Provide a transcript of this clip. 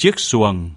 chiếc xuồng.